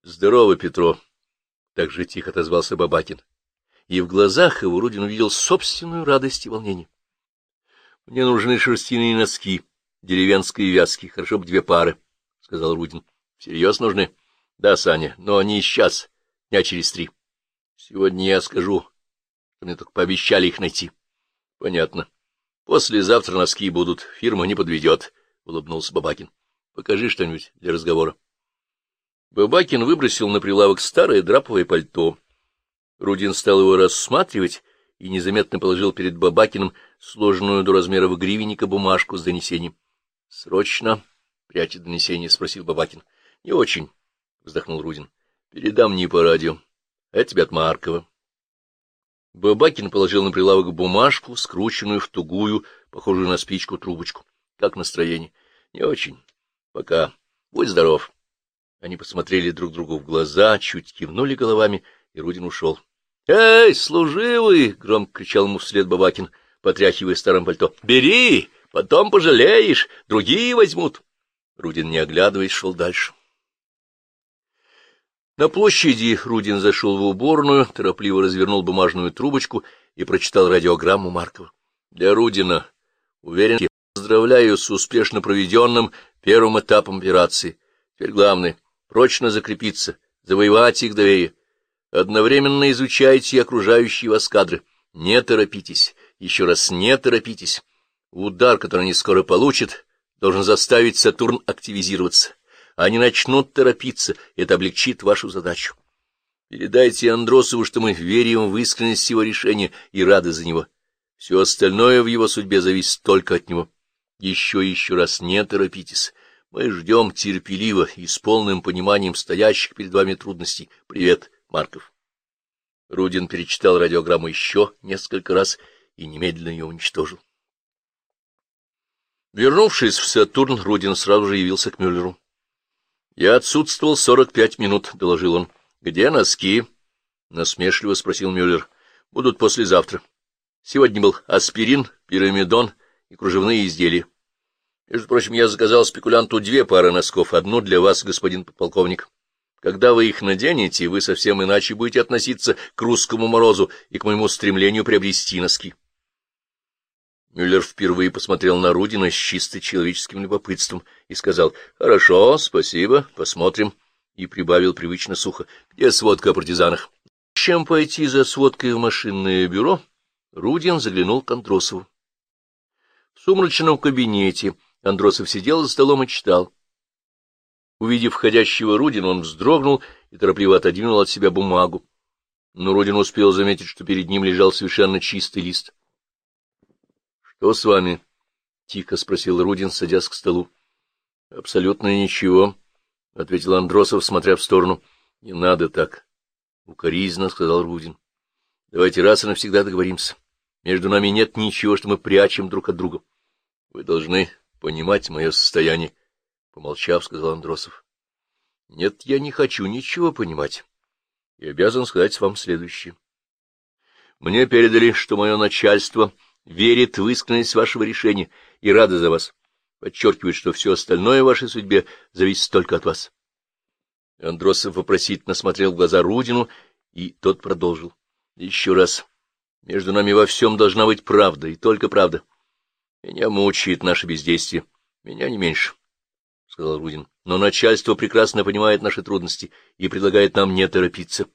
— Здорово, Петро! — так же тихо отозвался Бабакин. И в глазах его Рудин увидел собственную радость и волнение. — Мне нужны шерстяные носки, деревенские вязки, хорошо бы две пары, — сказал Рудин. — Всерьез нужны? — Да, Саня, но не сейчас, дня через три. Сегодня я скажу, что мне только пообещали их найти. — Понятно. Послезавтра носки будут, фирма не подведет, — улыбнулся Бабакин. — Покажи что-нибудь для разговора. Бабакин выбросил на прилавок старое драповое пальто. Рудин стал его рассматривать и незаметно положил перед Бабакиным сложенную до размеров гривенника бумажку с донесением. — Срочно, — пряча донесение, — спросил Бабакин. — Не очень, — вздохнул Рудин. — Передам не по радио. Это тебе от Маркова. Бабакин положил на прилавок бумажку, скрученную в тугую, похожую на спичку, трубочку. — Как настроение? — Не очень. — Пока. Будь здоров. Они посмотрели друг другу в глаза, чуть кивнули головами, и Рудин ушел. — Эй, служивый! — громко кричал ему вслед Бабакин, потряхивая старым пальто. — Бери, потом пожалеешь, другие возьмут. Рудин, не оглядываясь, шел дальше. На площади Рудин зашел в уборную, торопливо развернул бумажную трубочку и прочитал радиограмму Маркова. Для Рудина, уверен, поздравляю с успешно проведенным первым этапом операции. Теперь главное прочно закрепиться, завоевать их доверие. Одновременно изучайте окружающие вас кадры. Не торопитесь, еще раз не торопитесь. Удар, который они скоро получат, должен заставить Сатурн активизироваться. Они начнут торопиться, это облегчит вашу задачу. Передайте Андросову, что мы верим в искренность его решения и рады за него. Все остальное в его судьбе зависит только от него. Еще и еще раз не торопитесь. Мы ждем терпеливо и с полным пониманием стоящих перед вами трудностей. Привет, Марков. Рудин перечитал радиограмму еще несколько раз и немедленно ее уничтожил. Вернувшись в Сатурн, Рудин сразу же явился к Мюллеру. — Я отсутствовал сорок пять минут, — доложил он. — Где носки? — насмешливо спросил Мюллер. — Будут послезавтра. Сегодня был аспирин, пирамидон и кружевные изделия. Между прочим, я заказал спекулянту две пары носков, одну для вас, господин подполковник. Когда вы их наденете, вы совсем иначе будете относиться к русскому морозу и к моему стремлению приобрести носки. Мюллер впервые посмотрел на Рудина с чисто человеческим любопытством и сказал «Хорошо, спасибо, посмотрим», и прибавил привычно сухо «Где сводка о партизанах?» Чем пойти за сводкой в машинное бюро, Рудин заглянул к Андросову. В сумрачном кабинете Андросов сидел за столом и читал. Увидев входящего Рудина, он вздрогнул и торопливо отодвинул от себя бумагу. Но Рудин успел заметить, что перед ним лежал совершенно чистый лист. — Что с вами? — тихо спросил Рудин, садясь к столу. — Абсолютно ничего, — ответил Андросов, смотря в сторону. — Не надо так, — укоризненно сказал Рудин. — Давайте раз и навсегда договоримся. Между нами нет ничего, что мы прячем друг от друга. Вы должны понимать мое состояние, — помолчав, сказал Андросов. — Нет, я не хочу ничего понимать. И обязан сказать вам следующее. Мне передали, что мое начальство верит в искренность вашего решения и рада за вас. Подчеркивает, что все остальное в вашей судьбе зависит только от вас. Андросов вопросительно смотрел в глаза Рудину, и тот продолжил. — Еще раз. Между нами во всем должна быть правда, и только правда. Меня мучает наше бездействие. Меня не меньше, — сказал Рудин. Но начальство прекрасно понимает наши трудности и предлагает нам не торопиться.